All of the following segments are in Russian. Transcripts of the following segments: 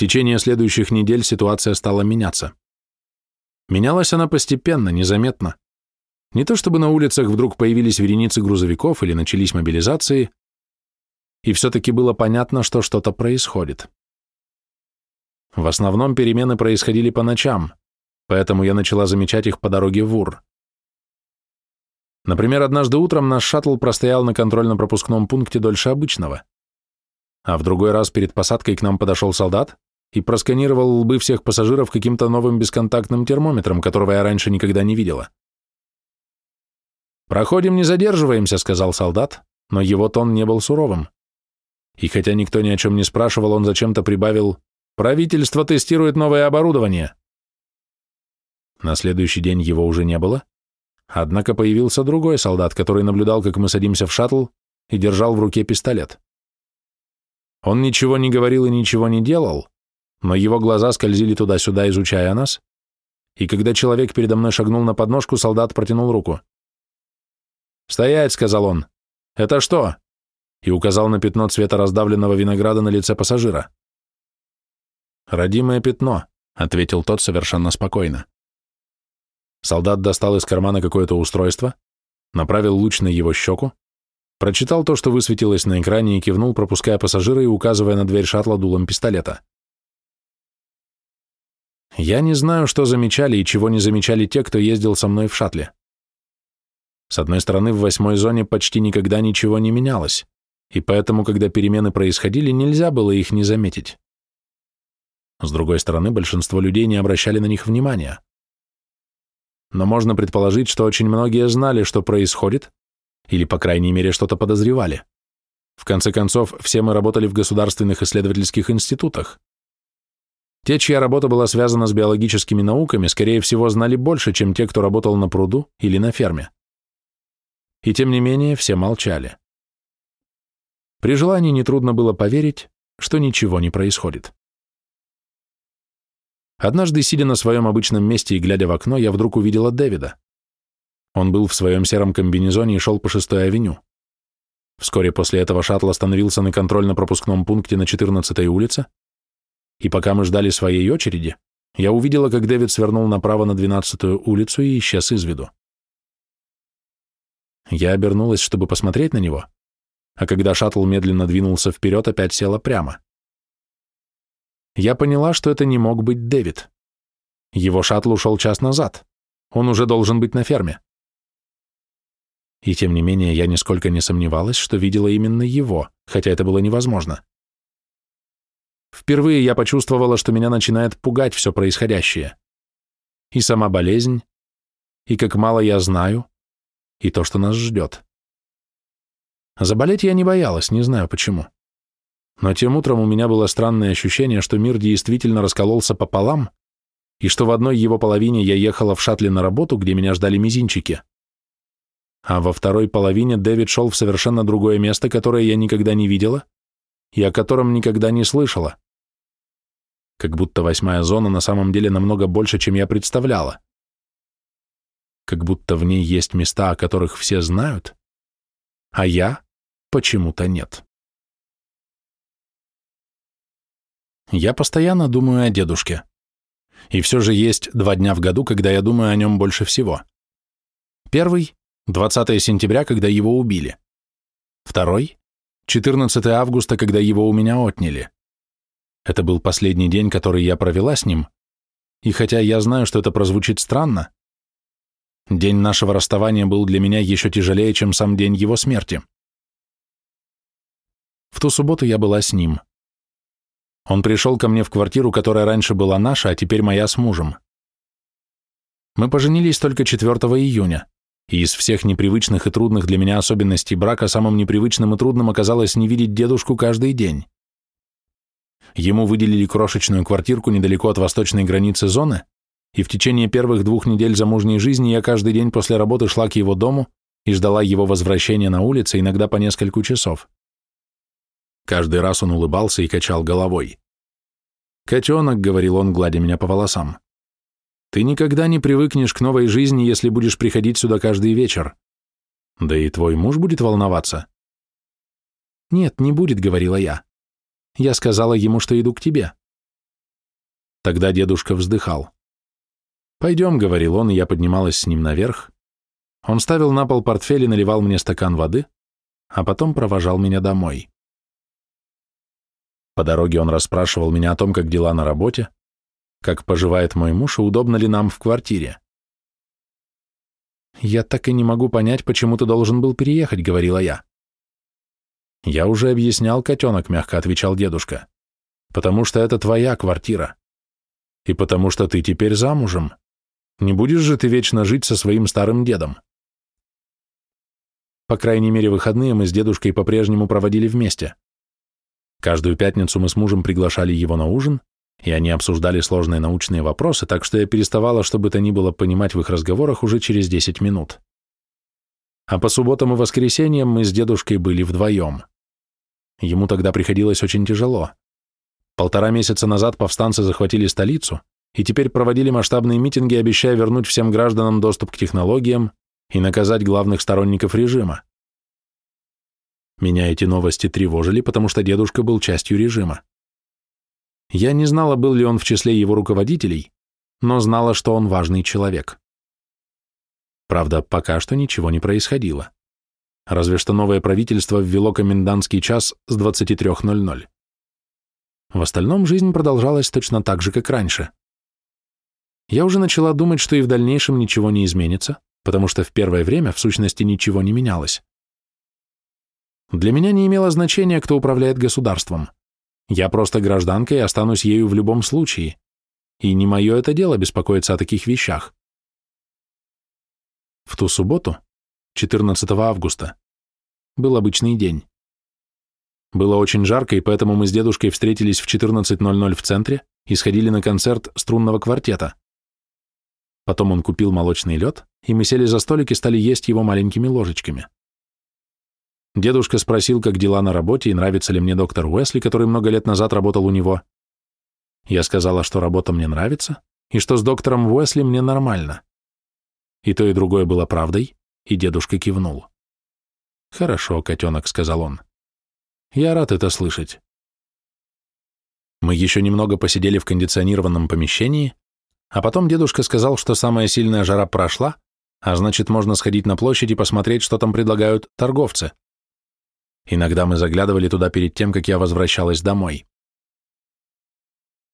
течение следующих недель ситуация стала меняться. Менялась она постепенно, незаметно. Не то чтобы на улицах вдруг появились вереницы грузовиков или начались мобилизации, и все-таки было понятно, что что-то происходит. В основном перемены происходили по ночам, поэтому я начала замечать их по дороге в Ур. Например, однажды утром наш шаттл простоял на контрольно-пропускном пункте дольше обычного, а в другой раз перед посадкой к нам подошел солдат и просканировал лбы всех пассажиров каким-то новым бесконтактным термометром, которого я раньше никогда не видела. «Проходим, не задерживаемся», — сказал солдат, но его тон не был суровым. И хотя никто ни о чем не спрашивал, он зачем-то прибавил «Правительство тестирует новое оборудование». На следующий день его уже не было, однако появился другой солдат, который наблюдал, как мы садимся в шаттл, и держал в руке пистолет. Он ничего не говорил и ничего не делал, но его глаза скользили туда-сюда, изучая нас, и когда человек передо мной шагнул на подножку, солдат протянул руку. «Стоять!» — сказал он. «Это что?» и указал на пятно цвета раздавленного винограда на лице пассажира. «Родимое пятно», — ответил тот совершенно спокойно. Солдат достал из кармана какое-то устройство, направил луч на его щеку, прочитал то, что высветилось на экране, и кивнул, пропуская пассажира и указывая на дверь шаттла дулом пистолета. Я не знаю, что замечали и чего не замечали те, кто ездил со мной в шаттле. С одной стороны, в восьмой зоне почти никогда ничего не менялось, и поэтому, когда перемены происходили, нельзя было их не заметить. С другой стороны, большинство людей не обращали на них внимания. Но можно предположить, что очень многие знали, что происходит, или, по крайней мере, что-то подозревали. В конце концов, все мы работали в государственных исследовательских институтах. Те, чья работа была связана с биологическими науками, скорее всего, знали больше, чем те, кто работал на пруду или на ферме. И тем не менее, все молчали. При желании нетрудно было поверить, что ничего не происходит. Однажды, сидя на своем обычном месте и глядя в окно, я вдруг увидела Дэвида. Он был в своем сером комбинезоне и шел по шестой авеню. Вскоре после этого шаттл остановился на контрольно-пропускном пункте на 14-й улице, и пока мы ждали своей очереди, я увидела, как Дэвид свернул направо на 12-ю улицу и исчез из виду. Я обернулась, чтобы посмотреть на него, а когда шаттл медленно двинулся вперед, опять села прямо. Я поняла, что это не мог быть Дэвид. Его шаттл ушел час назад. Он уже должен быть на ферме. И тем не менее, я нисколько не сомневалась, что видела именно его, хотя это было невозможно. Впервые я почувствовала, что меня начинает пугать все происходящее. И сама болезнь, и как мало я знаю, и то, что нас ждет. Заболеть я не боялась, не знаю почему. Но тем утром у меня было странное ощущение, что мир действительно раскололся пополам, и что в одной его половине я ехала в шаттле на работу, где меня ждали мизинчики, а во второй половине Дэвид шел в совершенно другое место, которое я никогда не видела и о котором никогда не слышала. Как будто восьмая зона на самом деле намного больше, чем я представляла. Как будто в ней есть места, о которых все знают, а я почему-то нет. Я постоянно думаю о дедушке. И все же есть два дня в году, когда я думаю о нем больше всего. Первый 20 сентября, когда его убили. Второй – 14 августа, когда его у меня отняли. Это был последний день, который я провела с ним, и хотя я знаю, что это прозвучит странно, день нашего расставания был для меня еще тяжелее, чем сам день его смерти. В ту субботу я была с ним. Он пришел ко мне в квартиру, которая раньше была наша, а теперь моя с мужем. Мы поженились только 4 июня, и из всех непривычных и трудных для меня особенностей брака самым непривычным и трудным оказалось не видеть дедушку каждый день. Ему выделили крошечную квартирку недалеко от восточной границы зоны, и в течение первых двух недель замужней жизни я каждый день после работы шла к его дому и ждала его возвращения на улице, иногда по несколько часов. Каждый раз он улыбался и качал головой. «Котенок», — говорил он, гладя меня по волосам, ты никогда не привыкнешь к новой жизни, если будешь приходить сюда каждый вечер. Да и твой муж будет волноваться. Нет, не будет, говорила я. Я сказала ему, что иду к тебе. Тогда дедушка вздыхал. «Пойдем», — говорил он, и я поднималась с ним наверх. Он ставил на пол портфель и наливал мне стакан воды, а потом провожал меня домой. По дороге он расспрашивал меня о том, как дела на работе, как поживает мой муж и удобно ли нам в квартире. «Я так и не могу понять, почему ты должен был переехать», — говорила я. «Я уже объяснял, котенок», — мягко отвечал дедушка. «Потому что это твоя квартира. И потому что ты теперь замужем. Не будешь же ты вечно жить со своим старым дедом?» По крайней мере, выходные мы с дедушкой по-прежнему проводили вместе. Каждую пятницу мы с мужем приглашали его на ужин, и они обсуждали сложные научные вопросы, так что я переставала, что бы то ни было, понимать в их разговорах уже через 10 минут. А по субботам и воскресеньям мы с дедушкой были вдвоем. Ему тогда приходилось очень тяжело. Полтора месяца назад повстанцы захватили столицу и теперь проводили масштабные митинги, обещая вернуть всем гражданам доступ к технологиям и наказать главных сторонников режима. Меня эти новости тревожили, потому что дедушка был частью режима. Я не знала, был ли он в числе его руководителей, но знала, что он важный человек. Правда, пока что ничего не происходило. Разве что новое правительство ввело комендантский час с 23.00. В остальном жизнь продолжалась точно так же, как раньше. Я уже начала думать, что и в дальнейшем ничего не изменится, потому что в первое время в сущности ничего не менялось. Для меня не имело значения, кто управляет государством. Я просто гражданка и останусь ею в любом случае. И не мое это дело беспокоиться о таких вещах. В ту субботу, 14 августа, был обычный день. Было очень жарко, и поэтому мы с дедушкой встретились в 14.00 в центре и сходили на концерт струнного квартета. Потом он купил молочный лед, и мы сели за столик и стали есть его маленькими ложечками. Дедушка спросил, как дела на работе и нравится ли мне доктор Уэсли, который много лет назад работал у него. Я сказала, что работа мне нравится, и что с доктором Уэсли мне нормально. И то, и другое было правдой, и дедушка кивнул. «Хорошо, котенок», — сказал он. «Я рад это слышать». Мы еще немного посидели в кондиционированном помещении, а потом дедушка сказал, что самая сильная жара прошла, а значит, можно сходить на площадь и посмотреть, что там предлагают торговцы. Иногда мы заглядывали туда перед тем, как я возвращалась домой.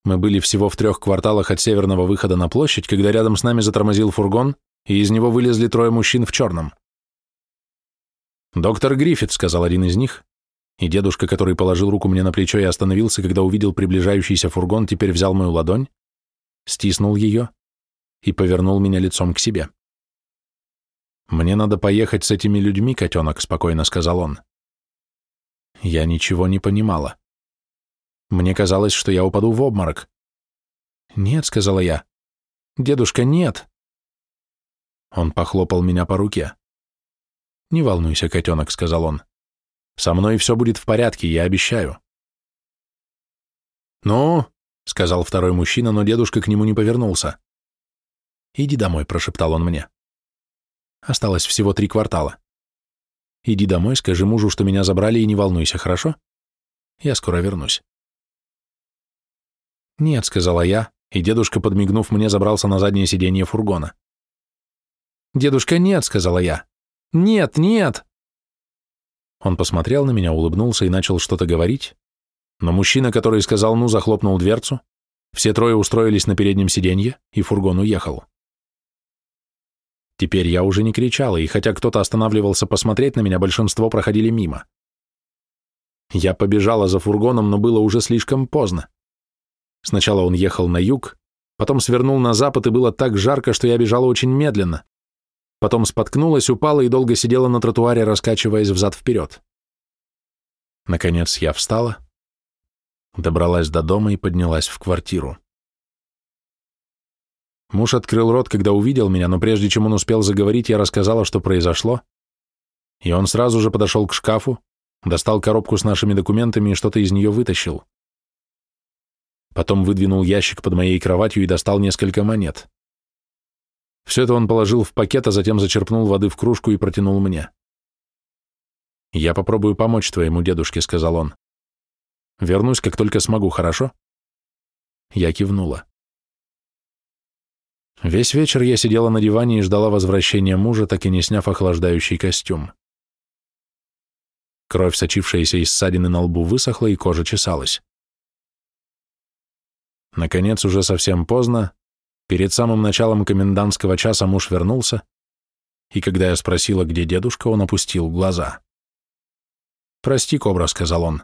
Мы были всего в трех кварталах от северного выхода на площадь, когда рядом с нами затормозил фургон, и из него вылезли трое мужчин в черном. «Доктор Гриффит», — сказал один из них, и дедушка, который положил руку мне на плечо и остановился, когда увидел приближающийся фургон, теперь взял мою ладонь, стиснул ее и повернул меня лицом к себе. «Мне надо поехать с этими людьми, котенок», — спокойно сказал он. Я ничего не понимала. Мне казалось, что я упаду в обморок. «Нет», — сказала я. «Дедушка, нет!» Он похлопал меня по руке. «Не волнуйся, котенок», — сказал он. «Со мной все будет в порядке, я обещаю». «Ну?» — сказал второй мужчина, но дедушка к нему не повернулся. «Иди домой», — прошептал он мне. Осталось всего три квартала. Иди домой, скажи мужу, что меня забрали, и не волнуйся, хорошо? Я скоро вернусь. Нет, сказала я, и дедушка, подмигнув мне, забрался на заднее сиденье фургона. Дедушка, нет, сказала я. Нет, нет. Он посмотрел на меня, улыбнулся и начал что-то говорить, но мужчина, который сказал «ну», захлопнул дверцу, все трое устроились на переднем сиденье, и фургон уехал. Теперь я уже не кричала, и хотя кто-то останавливался посмотреть на меня, большинство проходили мимо. Я побежала за фургоном, но было уже слишком поздно. Сначала он ехал на юг, потом свернул на запад, и было так жарко, что я бежала очень медленно. Потом споткнулась, упала и долго сидела на тротуаре, раскачиваясь взад-вперед. Наконец я встала, добралась до дома и поднялась в квартиру. Муж открыл рот, когда увидел меня, но прежде чем он успел заговорить, я рассказала, что произошло, и он сразу же подошел к шкафу, достал коробку с нашими документами и что-то из нее вытащил. Потом выдвинул ящик под моей кроватью и достал несколько монет. Все это он положил в пакет, а затем зачерпнул воды в кружку и протянул мне. «Я попробую помочь твоему дедушке», — сказал он. «Вернусь, как только смогу, хорошо?» Я кивнула. Весь вечер я сидела на диване и ждала возвращения мужа, так и не сняв охлаждающий костюм. Кровь, сочившаяся из ссадины на лбу, высохла, и кожа чесалась. Наконец, уже совсем поздно, перед самым началом комендантского часа муж вернулся, и когда я спросила, где дедушка, он опустил глаза. «Прости, Кобра», — сказал он.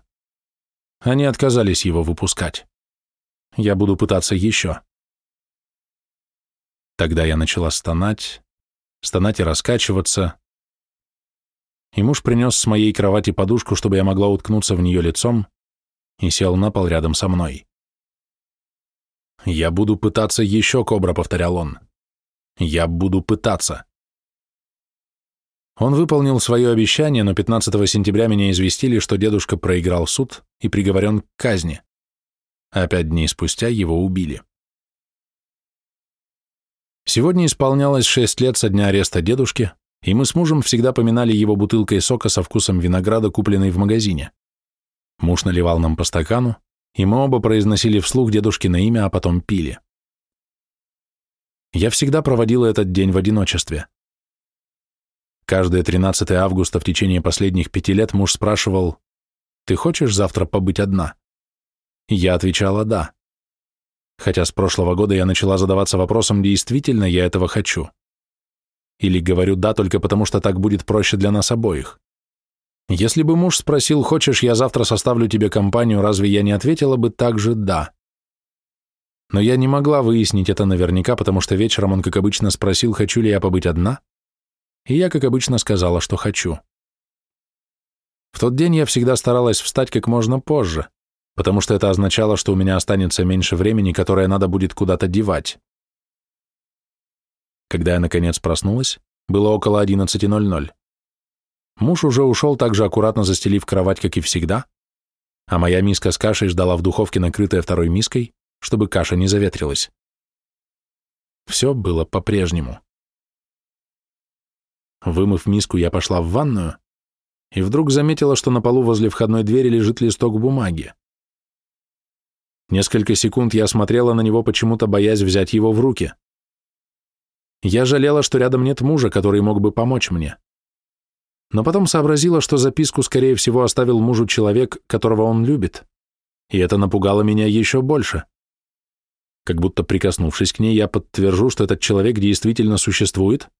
Они отказались его выпускать. Я буду пытаться еще. Тогда я начала стонать, стонать и раскачиваться. И муж принес с моей кровати подушку, чтобы я могла уткнуться в нее лицом, и сел на пол рядом со мной. «Я буду пытаться еще, Кобра», — повторял он. «Я буду пытаться». Он выполнил свое обещание, но 15 сентября меня известили, что дедушка проиграл суд и приговорен к казни. А пять дней спустя его убили. Сегодня исполнялось шесть лет со дня ареста дедушки, и мы с мужем всегда поминали его бутылкой сока со вкусом винограда, купленной в магазине. Муж наливал нам по стакану, и мы оба произносили вслух дедушкино имя, а потом пили. Я всегда проводила этот день в одиночестве. Каждое 13 августа в течение последних пяти лет муж спрашивал, «Ты хочешь завтра побыть одна?» Я отвечала «да». Хотя с прошлого года я начала задаваться вопросом, действительно я этого хочу. Или говорю «да» только потому, что так будет проще для нас обоих. Если бы муж спросил, хочешь, я завтра составлю тебе компанию, разве я не ответила бы также «да»? Но я не могла выяснить это наверняка, потому что вечером он, как обычно, спросил, хочу ли я побыть одна, и я, как обычно, сказала, что хочу. В тот день я всегда старалась встать как можно позже, потому что это означало, что у меня останется меньше времени, которое надо будет куда-то девать. Когда я, наконец, проснулась, было около 11.00. Муж уже ушел так же аккуратно застелив кровать, как и всегда, а моя миска с кашей ждала в духовке, накрытая второй миской, чтобы каша не заветрилась. Все было по-прежнему. Вымыв миску, я пошла в ванную и вдруг заметила, что на полу возле входной двери лежит листок бумаги. Несколько секунд я смотрела на него, почему-то боясь взять его в руки. Я жалела, что рядом нет мужа, который мог бы помочь мне. Но потом сообразила, что записку, скорее всего, оставил мужу человек, которого он любит. И это напугало меня еще больше. Как будто прикоснувшись к ней, я подтвержу, что этот человек действительно существует,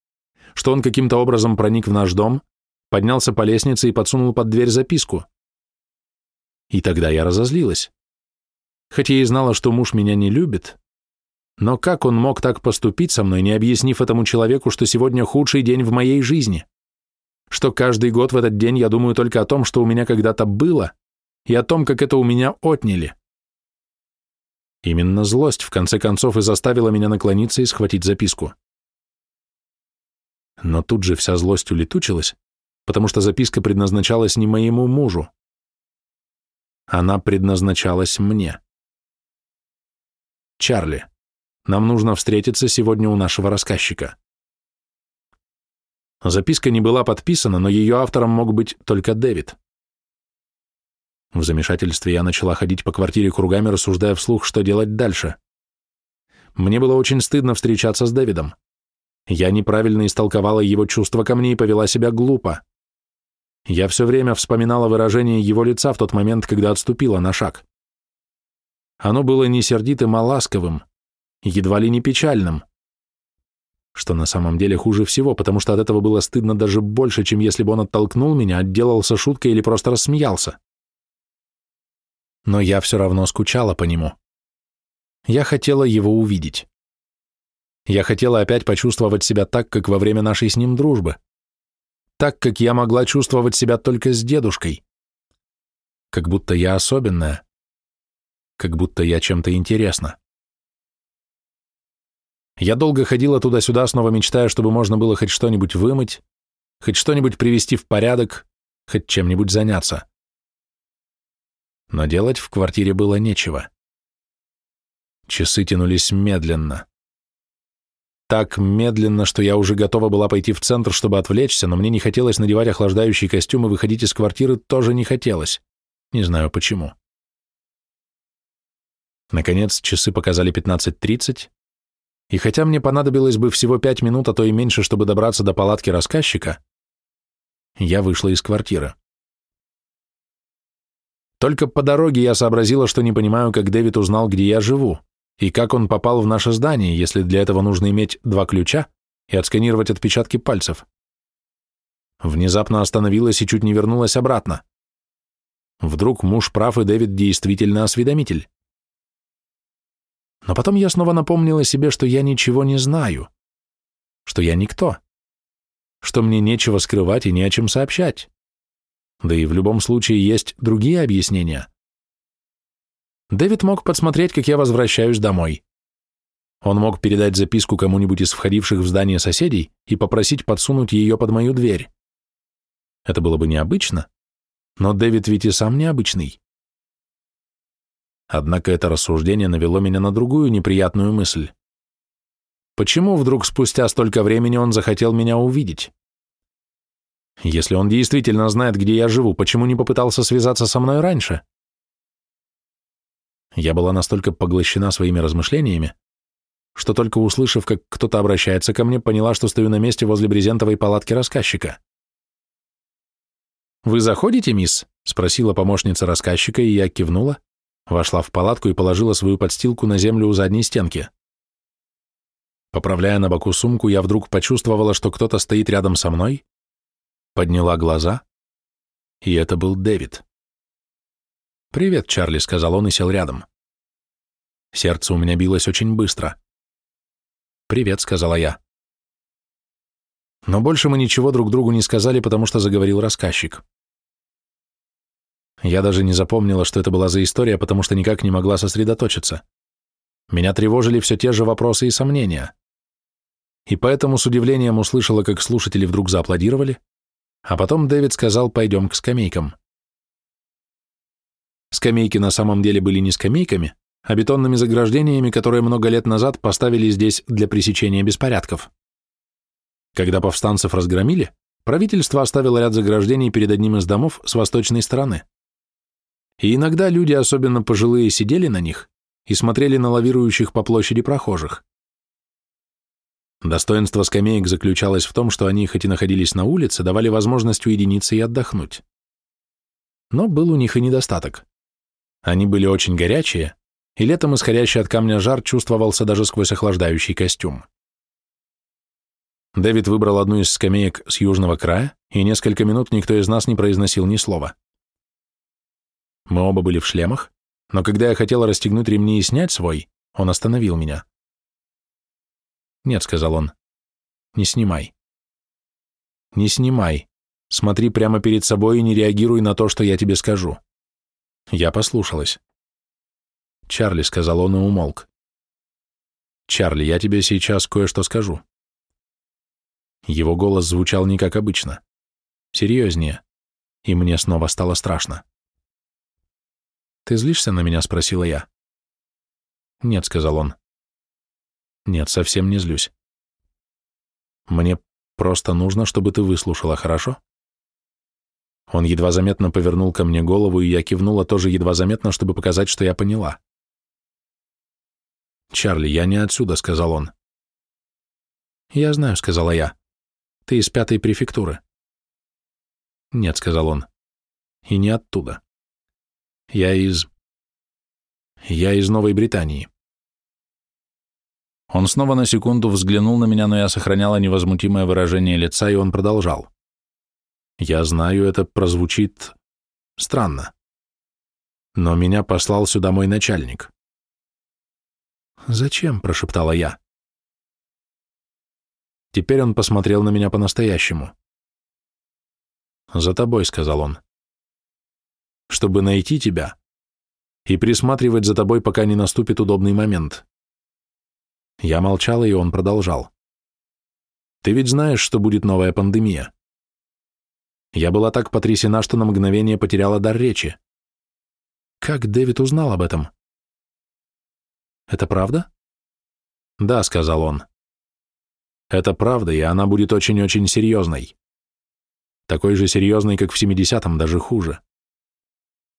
что он каким-то образом проник в наш дом, поднялся по лестнице и подсунул под дверь записку. И тогда я разозлилась. Хотя и знала, что муж меня не любит, но как он мог так поступить со мной, не объяснив этому человеку, что сегодня худший день в моей жизни? Что каждый год в этот день я думаю только о том, что у меня когда-то было, и о том, как это у меня отняли. Именно злость, в конце концов, и заставила меня наклониться и схватить записку. Но тут же вся злость улетучилась, потому что записка предназначалась не моему мужу. Она предназначалась мне. Чарли, нам нужно встретиться сегодня у нашего рассказчика. Записка не была подписана, но ее автором мог быть только Дэвид. В замешательстве я начала ходить по квартире кругами, рассуждая вслух, что делать дальше. Мне было очень стыдно встречаться с Дэвидом. Я неправильно истолковала его чувства ко мне и повела себя глупо. Я все время вспоминала выражение его лица в тот момент, когда отступила на шаг. Оно было не сердитым, а ласковым, едва ли не печальным. Что на самом деле хуже всего, потому что от этого было стыдно даже больше, чем если бы он оттолкнул меня, отделался шуткой или просто рассмеялся. Но я все равно скучала по нему. Я хотела его увидеть. Я хотела опять почувствовать себя так, как во время нашей с ним дружбы. Так, как я могла чувствовать себя только с дедушкой. Как будто я особенная. Как будто я чем-то интересна. Я долго ходила туда-сюда, снова мечтая, чтобы можно было хоть что-нибудь вымыть, хоть что-нибудь привести в порядок, хоть чем-нибудь заняться. Но делать в квартире было нечего. Часы тянулись медленно так медленно, что я уже готова была пойти в центр, чтобы отвлечься, но мне не хотелось надевать охлаждающий костюм и выходить из квартиры тоже не хотелось. Не знаю почему. Наконец, часы показали 15.30, И хотя мне понадобилось бы всего пять минут, а то и меньше, чтобы добраться до палатки рассказчика, я вышла из квартиры. Только по дороге я сообразила, что не понимаю, как Дэвид узнал, где я живу, и как он попал в наше здание, если для этого нужно иметь два ключа и отсканировать отпечатки пальцев. Внезапно остановилась и чуть не вернулась обратно. Вдруг муж прав, и Дэвид действительно осведомитель. Но потом я снова напомнила себе, что я ничего не знаю, что я никто, что мне нечего скрывать и не о чем сообщать. Да и в любом случае есть другие объяснения. Дэвид мог подсмотреть, как я возвращаюсь домой. Он мог передать записку кому-нибудь из входивших в здание соседей и попросить подсунуть ее под мою дверь. Это было бы необычно, но Дэвид ведь и сам необычный. Однако это рассуждение навело меня на другую неприятную мысль. Почему вдруг спустя столько времени он захотел меня увидеть? Если он действительно знает, где я живу, почему не попытался связаться со мной раньше? Я была настолько поглощена своими размышлениями, что только услышав, как кто-то обращается ко мне, поняла, что стою на месте возле брезентовой палатки рассказчика. «Вы заходите, мисс?» — спросила помощница рассказчика, и я кивнула, вошла в палатку и положила свою подстилку на землю у задней стенки. Поправляя на боку сумку, я вдруг почувствовала, что кто-то стоит рядом со мной, подняла глаза, и это был Дэвид. «Привет, Чарли», — сказал он и сел рядом. Сердце у меня билось очень быстро. «Привет», — сказала я. Но больше мы ничего друг другу не сказали, потому что заговорил рассказчик. Я даже не запомнила, что это была за история, потому что никак не могла сосредоточиться. Меня тревожили все те же вопросы и сомнения. И поэтому с удивлением услышала, как слушатели вдруг зааплодировали, а потом Дэвид сказал «пойдем к скамейкам». Скамейки на самом деле были не скамейками, а бетонными заграждениями, которые много лет назад поставили здесь для пресечения беспорядков. Когда повстанцев разгромили, правительство оставило ряд заграждений перед одним из домов с восточной стороны. И иногда люди, особенно пожилые, сидели на них и смотрели на лавирующих по площади прохожих. Достоинство скамеек заключалось в том, что они, хоть и находились на улице, давали возможность уединиться и отдохнуть. Но был у них и недостаток. Они были очень горячие, и летом исходящий от камня жар чувствовался даже сквозь охлаждающий костюм. Дэвид выбрал одну из скамеек с южного края, и несколько минут никто из нас не произносил ни слова. Мы оба были в шлемах, но когда я хотел расстегнуть ремни и снять свой, он остановил меня. «Нет», — сказал он, — «не снимай». «Не снимай. Смотри прямо перед собой и не реагируй на то, что я тебе скажу». Я послушалась. «Чарли», — сказал он и умолк. «Чарли, я тебе сейчас кое-что скажу». Его голос звучал не как обычно. Серьезнее. И мне снова стало страшно. «Ты злишься на меня?» — спросила я. «Нет», — сказал он. «Нет, совсем не злюсь. Мне просто нужно, чтобы ты выслушала, хорошо?» Он едва заметно повернул ко мне голову, и я кивнула тоже едва заметно, чтобы показать, что я поняла. «Чарли, я не отсюда», — сказал он. «Я знаю», — сказала я. «Ты из пятой префектуры». «Нет», — сказал он. «И не оттуда. Я из... Я из Новой Британии». Он снова на секунду взглянул на меня, но я сохраняла невозмутимое выражение лица, и он продолжал. «Я знаю, это прозвучит странно. Но меня послал сюда мой начальник. «Зачем?» – прошептала я. Теперь он посмотрел на меня по-настоящему. «За тобой», — сказал он. «Чтобы найти тебя и присматривать за тобой, пока не наступит удобный момент». Я молчал, и он продолжал. «Ты ведь знаешь, что будет новая пандемия?» Я была так потрясена, что на мгновение потеряла дар речи. Как Дэвид узнал об этом? Это правда? Да, сказал он. Это правда, и она будет очень-очень серьезной. Такой же серьезной, как в 70-м, даже хуже.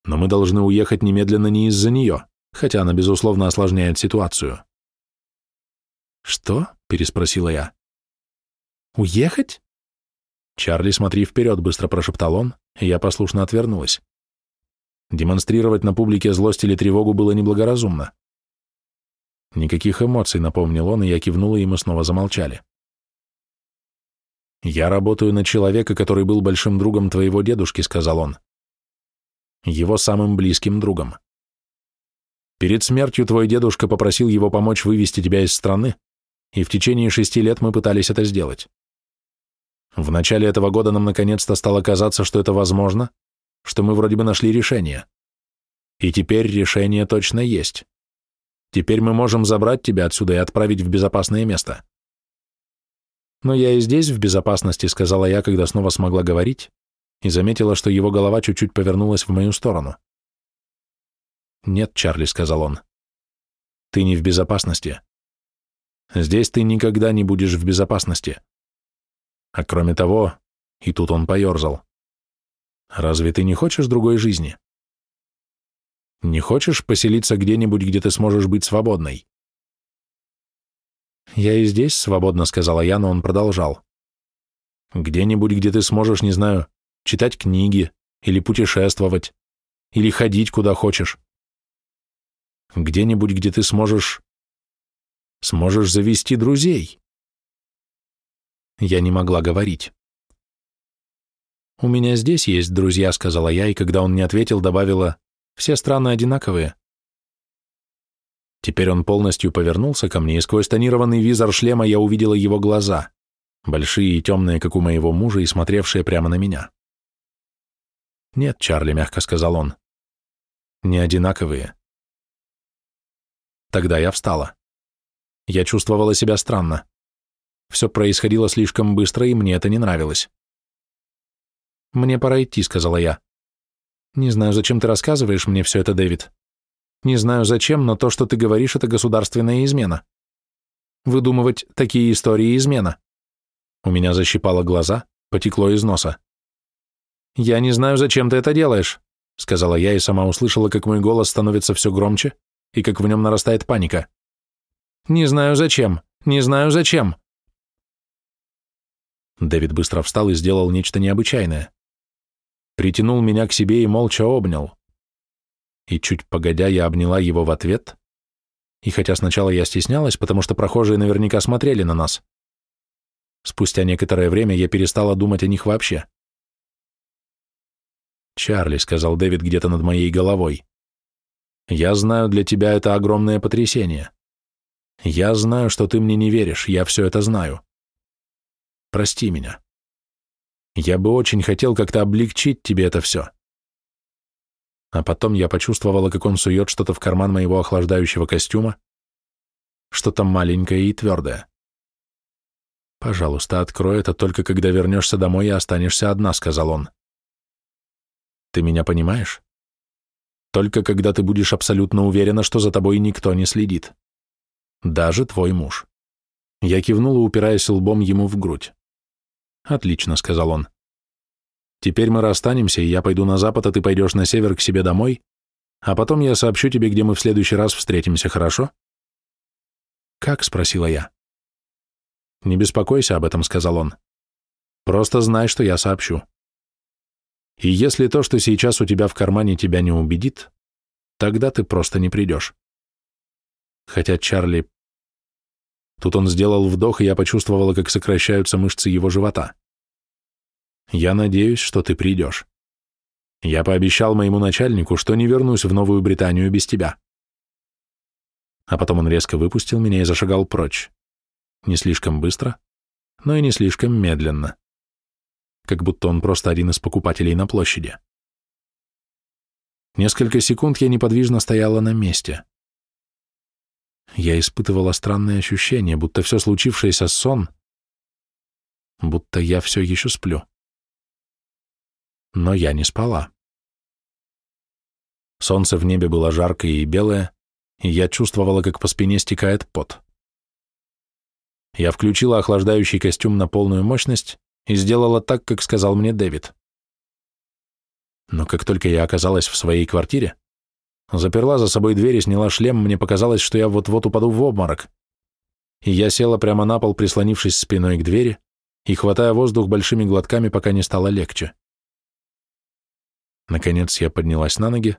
Но мы должны уехать немедленно не из-за нее, хотя она, безусловно, осложняет ситуацию. «Что?» — переспросила я. «Уехать?» «Чарли, смотри вперед», — быстро прошептал он, и я послушно отвернулась. Демонстрировать на публике злость или тревогу было неблагоразумно. Никаких эмоций, напомнил он, и я кивнула, и мы снова замолчали. «Я работаю на человека, который был большим другом твоего дедушки», — сказал он. «Его самым близким другом. Перед смертью твой дедушка попросил его помочь вывести тебя из страны, и в течение шести лет мы пытались это сделать. В начале этого года нам наконец-то стало казаться, что это возможно, что мы вроде бы нашли решение. И теперь решение точно есть. Теперь мы можем забрать тебя отсюда и отправить в безопасное место. Но я и здесь в безопасности, сказала я, когда снова смогла говорить, и заметила, что его голова чуть-чуть повернулась в мою сторону. «Нет, Чарли», — сказал он, — «ты не в безопасности. Здесь ты никогда не будешь в безопасности. А кроме того, и тут он поерзал, разве ты не хочешь другой жизни? Не хочешь поселиться где-нибудь, где ты сможешь быть свободной?» «Я и здесь свободно», — сказала я, но он продолжал. «Где-нибудь, где ты сможешь, не знаю, читать книги, или путешествовать, или ходить куда хочешь где-нибудь, где ты сможешь... сможешь завести друзей. Я не могла говорить. «У меня здесь есть друзья», — сказала я, и когда он не ответил, добавила, «все страны одинаковые». Теперь он полностью повернулся ко мне, и сквозь тонированный визор шлема я увидела его глаза, большие и темные, как у моего мужа, и смотревшие прямо на меня. «Нет, Чарли», — мягко сказал он, — «не одинаковые. Тогда я встала. Я чувствовала себя странно. Все происходило слишком быстро, и мне это не нравилось. «Мне пора идти», — сказала я. «Не знаю, зачем ты рассказываешь мне все это, Дэвид. Не знаю, зачем, но то, что ты говоришь, это государственная измена. Выдумывать такие истории — измена». У меня защипало глаза, потекло из носа. «Я не знаю, зачем ты это делаешь», — сказала я и сама услышала, как мой голос становится все громче, и как в нем нарастает паника. «Не знаю зачем, не знаю зачем». Дэвид быстро встал и сделал нечто необычайное. Притянул меня к себе и молча обнял. И чуть погодя я обняла его в ответ, и хотя сначала я стеснялась, потому что прохожие наверняка смотрели на нас, спустя некоторое время я перестала думать о них вообще. «Чарли», — сказал Дэвид где-то над моей головой, я знаю, для тебя это огромное потрясение. Я знаю, что ты мне не веришь, я все это знаю. Прости меня. Я бы очень хотел как-то облегчить тебе это все. А потом я почувствовала, как он сует что-то в карман моего охлаждающего костюма, что-то маленькое и твердое. «Пожалуйста, открой это только когда вернешься домой и останешься одна», — сказал он. «Ты меня понимаешь?» Только когда ты будешь абсолютно уверена, что за тобой никто не следит. Даже твой муж. Я кивнула, упираясь лбом ему в грудь. «Отлично», — сказал он. «Теперь мы расстанемся, и я пойду на запад, а ты пойдешь на север к себе домой, а потом я сообщу тебе, где мы в следующий раз встретимся, хорошо?» «Как?» — спросила я. «Не беспокойся об этом», — сказал он. «Просто знай, что я сообщу». И если то, что сейчас у тебя в кармане, тебя не убедит, тогда ты просто не придешь. Хотя Чарли... Тут он сделал вдох, и я почувствовала, как сокращаются мышцы его живота. Я надеюсь, что ты придешь. Я пообещал моему начальнику, что не вернусь в Новую Британию без тебя. А потом он резко выпустил меня и зашагал прочь. Не слишком быстро, но и не слишком медленно как будто он просто один из покупателей на площади. Несколько секунд я неподвижно стояла на месте. Я испытывала странное ощущение, будто все случившееся сон, будто я все еще сплю. Но я не спала. Солнце в небе было жаркое и белое, и я чувствовала, как по спине стекает пот. Я включила охлаждающий костюм на полную мощность и сделала так, как сказал мне Дэвид. Но как только я оказалась в своей квартире, заперла за собой дверь и сняла шлем, мне показалось, что я вот-вот упаду в обморок. и я села прямо на пол, прислонившись спиной к двери и хватая воздух большими глотками, пока не стало легче. Наконец я поднялась на ноги,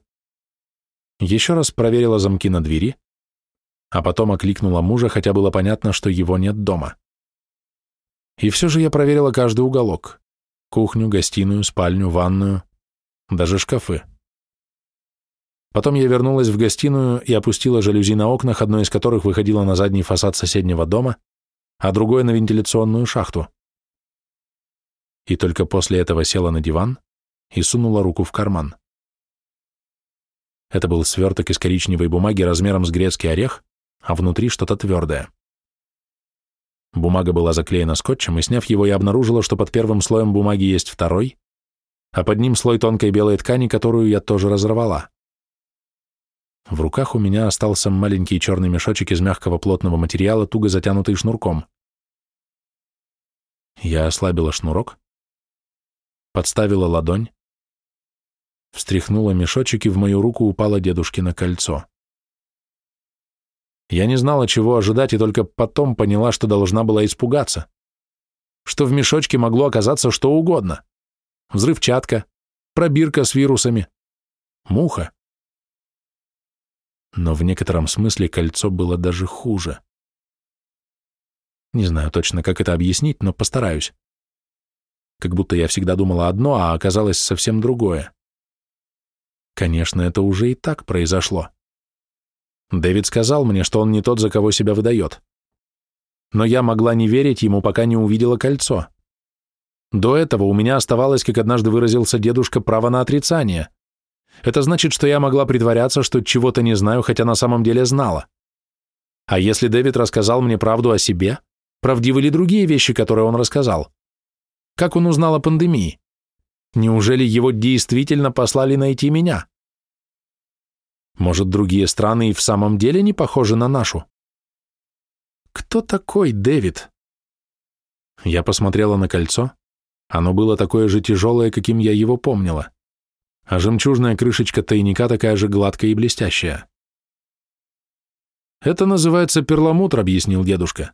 еще раз проверила замки на двери, а потом окликнула мужа, хотя было понятно, что его нет дома. И все же я проверила каждый уголок. Кухню, гостиную, спальню, ванную, даже шкафы. Потом я вернулась в гостиную и опустила жалюзи на окнах, одно из которых выходило на задний фасад соседнего дома, а другое на вентиляционную шахту. И только после этого села на диван и сунула руку в карман. Это был сверток из коричневой бумаги размером с грецкий орех, а внутри что-то твердое. Бумага была заклеена скотчем, и сняв его, я обнаружила, что под первым слоем бумаги есть второй, а под ним слой тонкой белой ткани, которую я тоже разорвала. В руках у меня остался маленький черный мешочек из мягкого плотного материала, туго затянутый шнурком. Я ослабила шнурок, подставила ладонь, встряхнула мешочек, и в мою руку упало дедушкино кольцо. Я не знала, чего ожидать, и только потом поняла, что должна была испугаться. Что в мешочке могло оказаться что угодно. Взрывчатка, пробирка с вирусами, муха. Но в некотором смысле кольцо было даже хуже. Не знаю точно, как это объяснить, но постараюсь. Как будто я всегда думала одно, а оказалось совсем другое. Конечно, это уже и так произошло. Дэвид сказал мне, что он не тот, за кого себя выдает. Но я могла не верить ему, пока не увидела кольцо. До этого у меня оставалось, как однажды выразился дедушка, право на отрицание. Это значит, что я могла притворяться, что чего-то не знаю, хотя на самом деле знала. А если Дэвид рассказал мне правду о себе, правдивы ли другие вещи, которые он рассказал? Как он узнал о пандемии? Неужели его действительно послали найти меня? Может, другие страны и в самом деле не похожи на нашу? Кто такой Дэвид? Я посмотрела на кольцо. Оно было такое же тяжелое, каким я его помнила. А жемчужная крышечка тайника такая же гладкая и блестящая. «Это называется перламутр», — объяснил дедушка.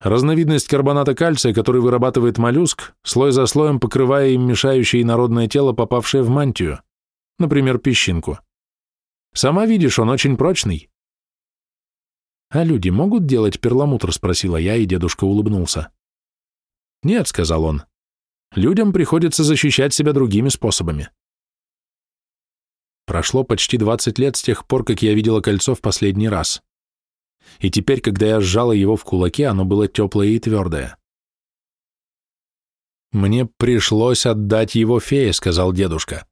Разновидность карбоната кальция, который вырабатывает моллюск, слой за слоем покрывая им мешающее инородное тело, попавшее в мантию, например, песчинку. Сама видишь, он очень прочный. А люди могут делать перламутр, спросила я, и дедушка улыбнулся. Нет, сказал он. Людям приходится защищать себя другими способами. Прошло почти 20 лет с тех пор, как я видела кольцо в последний раз. И теперь, когда я сжала его в кулаке, оно было теплое и твердое. «Мне пришлось отдать его фее», — сказал дедушка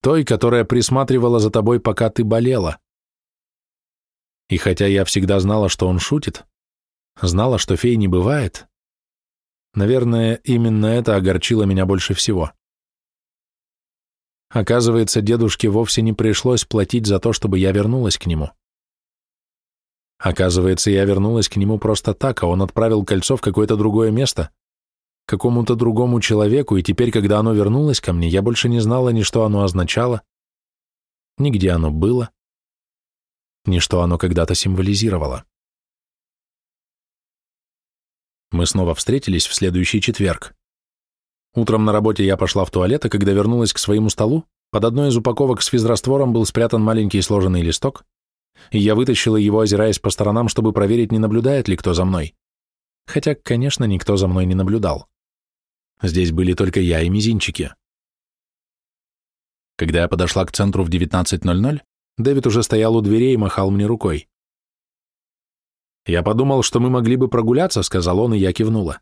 той, которая присматривала за тобой, пока ты болела. И хотя я всегда знала, что он шутит, знала, что фей не бывает, наверное, именно это огорчило меня больше всего. Оказывается, дедушке вовсе не пришлось платить за то, чтобы я вернулась к нему. Оказывается, я вернулась к нему просто так, а он отправил кольцо в какое-то другое место, какому-то другому человеку, и теперь, когда оно вернулось ко мне, я больше не знала ни что оно означало, ни где оно было, ни что оно когда-то символизировало. Мы снова встретились в следующий четверг. Утром на работе я пошла в туалет, а когда вернулась к своему столу, под одной из упаковок с физраствором был спрятан маленький сложенный листок, и я вытащила его, озираясь по сторонам, чтобы проверить, не наблюдает ли кто за мной. Хотя, конечно, никто за мной не наблюдал. Здесь были только я и мизинчики. Когда я подошла к центру в 19.00, Дэвид уже стоял у дверей и махал мне рукой. «Я подумал, что мы могли бы прогуляться», — сказал он, и я кивнула.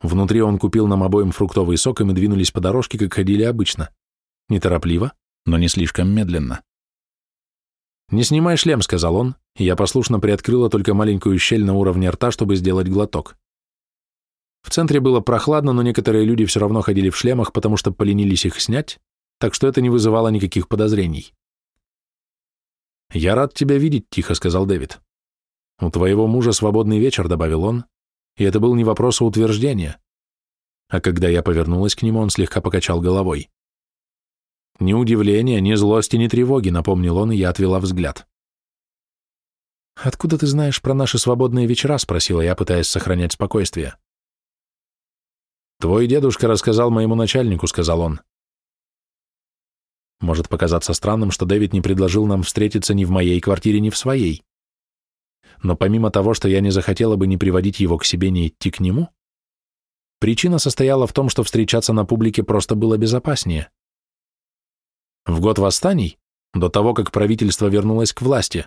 Внутри он купил нам обоим фруктовый сок, и мы двинулись по дорожке, как ходили обычно. Неторопливо, но не слишком медленно. «Не снимай шлем», — сказал он, и я послушно приоткрыла только маленькую щель на уровне рта, чтобы сделать глоток. В центре было прохладно, но некоторые люди все равно ходили в шлемах, потому что поленились их снять, так что это не вызывало никаких подозрений. «Я рад тебя видеть», — тихо сказал Дэвид. «У твоего мужа свободный вечер», — добавил он, и это был не вопрос, а утверждение. А когда я повернулась к нему, он слегка покачал головой. «Ни удивления, ни злости, ни тревоги», — напомнил он, и я отвела взгляд. «Откуда ты знаешь про наши свободные вечера?» — спросила я, пытаясь сохранять спокойствие. «Твой дедушка рассказал моему начальнику», — сказал он. Может показаться странным, что Дэвид не предложил нам встретиться ни в моей квартире, ни в своей. Но помимо того, что я не захотела бы ни приводить его к себе, ни идти к нему, причина состояла в том, что встречаться на публике просто было безопаснее. В год восстаний, до того, как правительство вернулось к власти,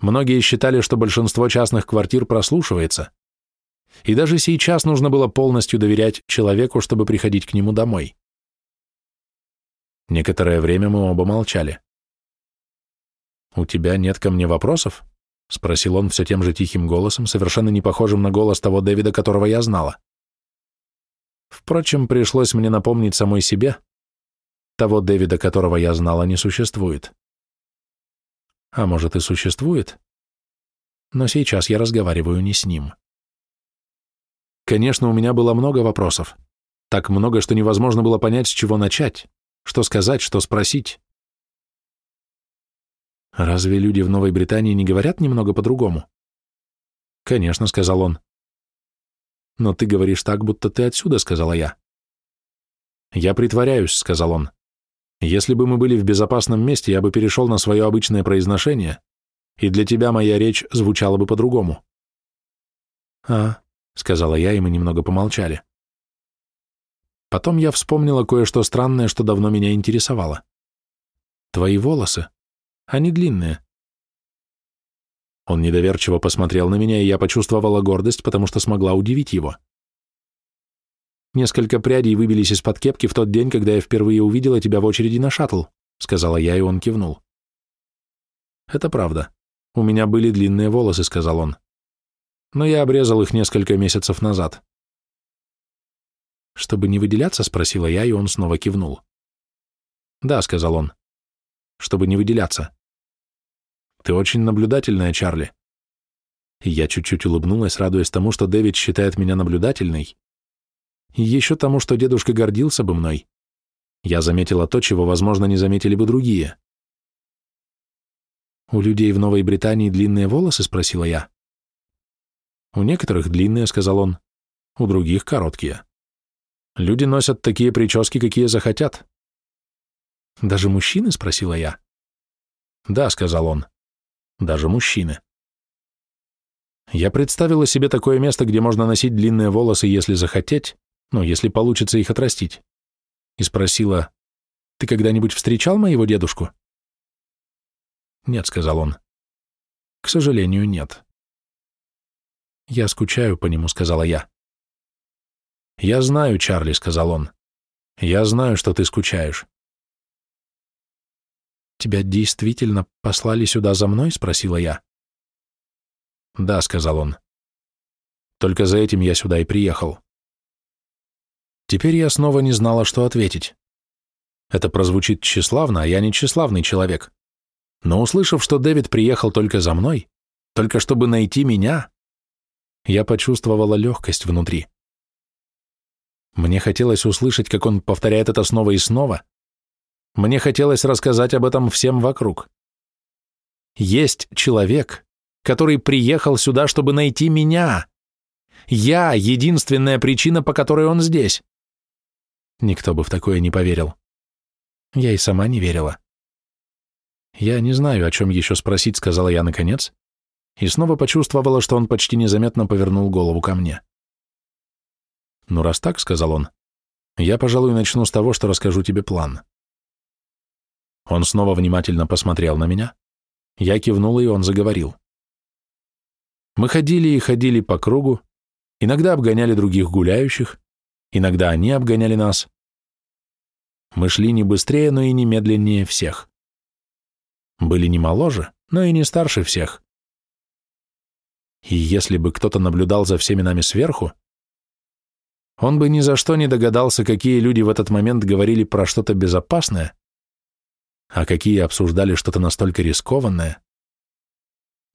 многие считали, что большинство частных квартир прослушивается, и даже сейчас нужно было полностью доверять человеку, чтобы приходить к нему домой. Некоторое время мы оба молчали. «У тебя нет ко мне вопросов?» — спросил он все тем же тихим голосом, совершенно не похожим на голос того Дэвида, которого я знала. Впрочем, пришлось мне напомнить самой себе, того Дэвида, которого я знала, не существует. А может и существует, но сейчас я разговариваю не с ним. Конечно, у меня было много вопросов, так много, что невозможно было понять, с чего начать, что сказать, что спросить. Разве люди в Новой Британии не говорят немного по-другому? Конечно, сказал он. Но ты говоришь так, будто ты отсюда, сказала я. Я притворяюсь, сказал он. Если бы мы были в безопасном месте, я бы перешел на свое обычное произношение, и для тебя моя речь звучала бы по-другому. «А», — сказала я, и мы немного помолчали. Потом я вспомнила кое-что странное, что давно меня интересовало. «Твои волосы. Они длинные». Он недоверчиво посмотрел на меня, и я почувствовала гордость, потому что смогла удивить его. Несколько прядей выбились из-под кепки в тот день, когда я впервые увидела тебя в очереди на шаттл, сказала я, и он кивнул. Это правда. У меня были длинные волосы, сказал он. Но я обрезал их несколько месяцев назад. Чтобы не выделяться, спросила я, и он снова кивнул. Да, сказал он. Чтобы не выделяться. Ты очень наблюдательная, Чарли. Я чуть-чуть улыбнулась, радуясь тому, что Дэвид считает меня наблюдательной, еще тому, что дедушка гордился бы мной. Я заметила то, чего, возможно, не заметили бы другие. «У людей в Новой Британии длинные волосы?» — спросила я. «У некоторых длинные», — сказал он, — «у других короткие. Люди носят такие прически, какие захотят». «Даже мужчины?» — спросила я. «Да», — сказал он, — «даже мужчины». Я представила себе такое место, где можно носить длинные волосы, если захотеть, ну, если получится их отрастить, и спросила, «Ты когда-нибудь встречал моего дедушку?» «Нет», — сказал он. «К сожалению, нет». «Я скучаю по нему», — сказала я. «Я знаю, Чарли», — сказал он. «Я знаю, что ты скучаешь». «Тебя действительно послали сюда за мной?» — спросила я. «Да», — сказал он. «Только за этим я сюда и приехал». Теперь я снова не знала, что ответить. Это прозвучит тщеславно, а я не тщеславный человек. Но услышав, что Дэвид приехал только за мной, только чтобы найти меня, я почувствовала легкость внутри. Мне хотелось услышать, как он повторяет это снова и снова. Мне хотелось рассказать об этом всем вокруг. Есть человек, который приехал сюда, чтобы найти меня. Я — единственная причина, по которой он здесь. Никто бы в такое не поверил. Я и сама не верила. «Я не знаю, о чем еще спросить», — сказала я наконец, и снова почувствовала, что он почти незаметно повернул голову ко мне. «Ну, раз так», — сказал он, — «я, пожалуй, начну с того, что расскажу тебе план». Он снова внимательно посмотрел на меня. Я кивнула, и он заговорил. Мы ходили и ходили по кругу, иногда обгоняли других гуляющих, иногда они обгоняли нас, мы шли не быстрее, но и не медленнее всех. Были не моложе, но и не старше всех. И если бы кто-то наблюдал за всеми нами сверху, он бы ни за что не догадался, какие люди в этот момент говорили про что-то безопасное, а какие обсуждали что-то настолько рискованное,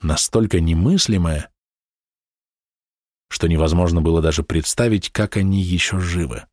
настолько немыслимое, что невозможно было даже представить, как они еще живы.